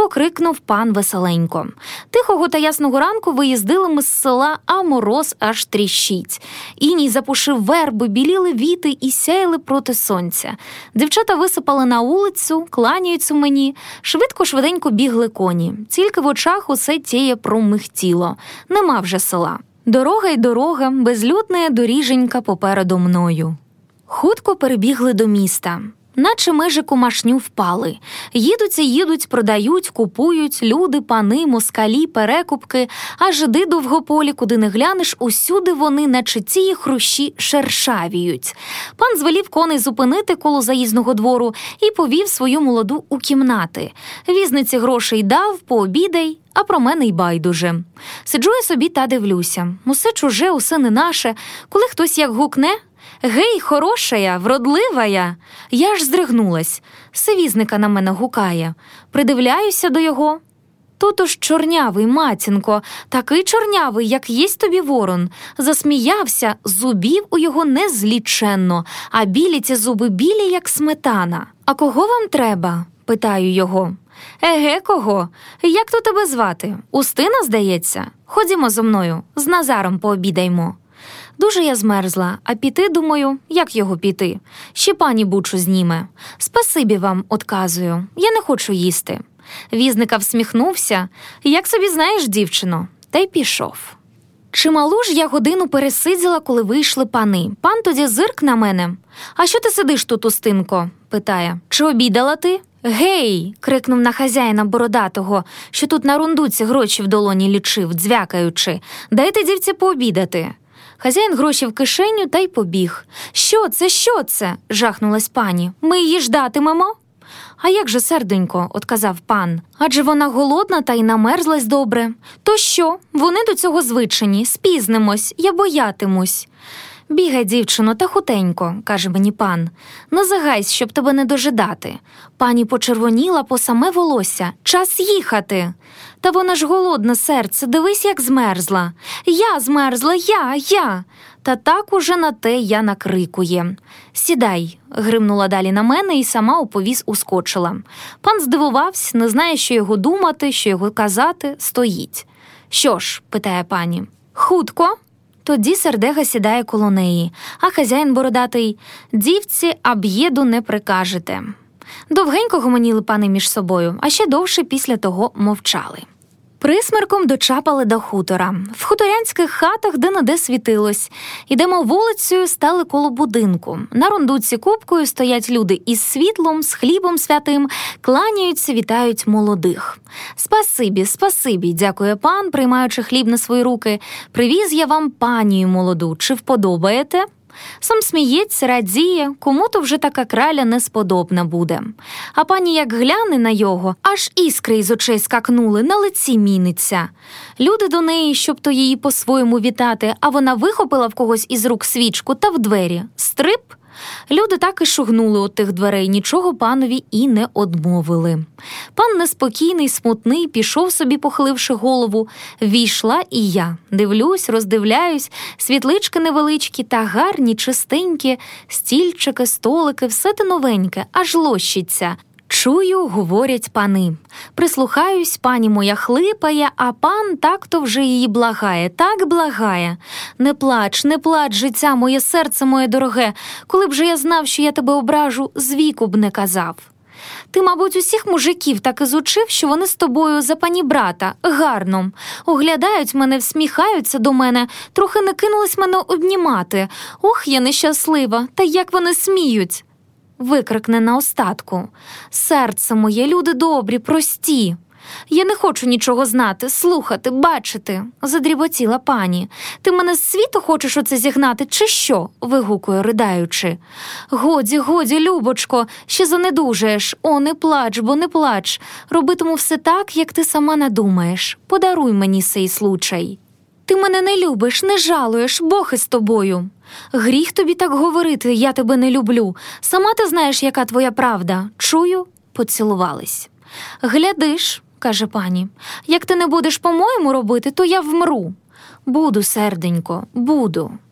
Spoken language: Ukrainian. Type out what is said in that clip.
покрикнув пан веселенько. Тихого та ясного ранку виїздили ми з села, а мороз аж тріщить. Іній запушив верби, біліли віти і сяяли проти сонця. Дівчата висипали на вулицю, кланяються мені, швидко, швиденько бігли коні. Тільки в очах усе тіє промихтіло. Нема вже села. Дорога й дорога, безлюдна доріженька попереду мною. Хутко перебігли до міста. Наче межі кумашню впали. Їдуться, їдуть, продають, купують люди, пани, москалі, перекупки, а жиди довгополі, куди не глянеш, усюди вони, наче ці хрущі, шершавіють. Пан звелів коней зупинити коло заїзного двору і повів свою молоду у кімнати. Візниці грошей дав, пообідай, а про мене й байдуже. Сиджу я собі та дивлюся. Усе чуже, усе не наше. Коли хтось як гукне. Гей, хорошая, вродливая. Я ж здригнулась. Сивізника на мене гукає. Придивляюся до його. Тото ж чорнявий, матінко, такий чорнявий, як єсть тобі ворон. Засміявся, зубів у його незліченно, а білі ці зуби білі, як сметана. А кого вам треба? питаю його. Еге, кого? Як то тебе звати? Устина, здається? Ходімо зо мною, з Назаром пообідаймо. Дуже я змерзла, а піти, думаю, як його піти? Ще пані бучу зніме. Спасибі вам, отказую, я не хочу їсти. Візника всміхнувся, як собі знаєш, дівчино, та й пішов. Чималу ж я годину пересиділа, коли вийшли пани. Пан тоді зирк на мене. А що ти сидиш тут, Устинко? питає. Чи обідала ти? Гей. крикнув на хазяїна бородатого, що тут на рундуці гроші в долоні лічив, дзвякаючи. Дайте дівці пообідати. Хазяїн гроші в кишеню та й побіг. Що це, що це? жахнулась пані. Ми її ждатимемо. А як же, серденько, отказав пан. Адже вона голодна та й намерзлась добре. То що? Вони до цього звичені, спізнимось, я боятимусь. Бігай, дівчино, та хутенько, каже мені пан. Не загайсь, щоб тебе не дожидати. Пані почервоніла по саме волосся. Час їхати. Та вона ж голодне серце, дивись, як змерзла. Я змерзла, я, я. Та так уже на те я накрикує. Сідай, гримнула далі на мене і сама у ускочила. Пан здивувався, не знає, що його думати, що його казати, стоїть. Що ж, питає пані, хутко. Тоді сердега сідає коло неї, а хазяїн бородатий дівці аб'єду не прикажете. Довгенько гомоніли пани між собою, а ще довше після того мовчали. Присмерком дочапали до хутора. В хуторянських хатах де не де світилось. Ідемо вулицею, стали коло будинку. На рундуці кубкою стоять люди із світлом, з хлібом святим, кланяються, вітають молодих. Спасибі, спасибі, дякує пан, приймаючи хліб на свої руки. Привіз я вам панію молоду. Чи вподобаєте? Сам сміється, радіє, кому то вже така краля несподобна буде. А пані як гляне на його, аж іскри із очей скакнули, на лиці міниться. Люди до неї, щоб то її по-своєму вітати, а вона вихопила в когось із рук свічку та в двері. Стрип. Люди так і шугнули от тих дверей, нічого панові і не одмовили. Пан неспокійний, смутний, пішов собі, похиливши голову. Війшла і я. Дивлюсь, роздивляюсь, світлички невеличкі та гарні, чистенькі, стільчики, столики, все те новеньке, аж лощиться. Чую, говорять пани. Прислухаюсь, пані моя хлипає, а пан так то вже її благає, так благає. Не плач, не плач, життя, моє серце моє дороге, коли б же я знав, що я тебе ображу, з віку б не казав. Ти, мабуть, усіх мужиків так ізучив, що вони з тобою за пані брата, гарно. Оглядають мене, всміхаються до мене, трохи не кинулись мене обнімати. Ох, я нещаслива, та як вони сміють викрикне на остатку. Серце моє, люди добрі, прості. Я не хочу нічого знати, слухати, бачити, задріботіла пані. Ти мене з світу хочеш оце зігнати, чи що? вигукує,ридаючи. Годі, годі, Любочко, ще занедужаєш. О, не плач, бо не плач. Робитиму все так, як ти сама надумаєш. Подаруй мені цей случай. Ти мене не любиш, не жалуєш, Бог із тобою. Гріх тобі так говорити, я тебе не люблю. Сама ти знаєш, яка твоя правда. Чую, поцілувались. Глядиш, каже пані, як ти не будеш по-моєму робити, то я вмру. Буду, серденько, буду.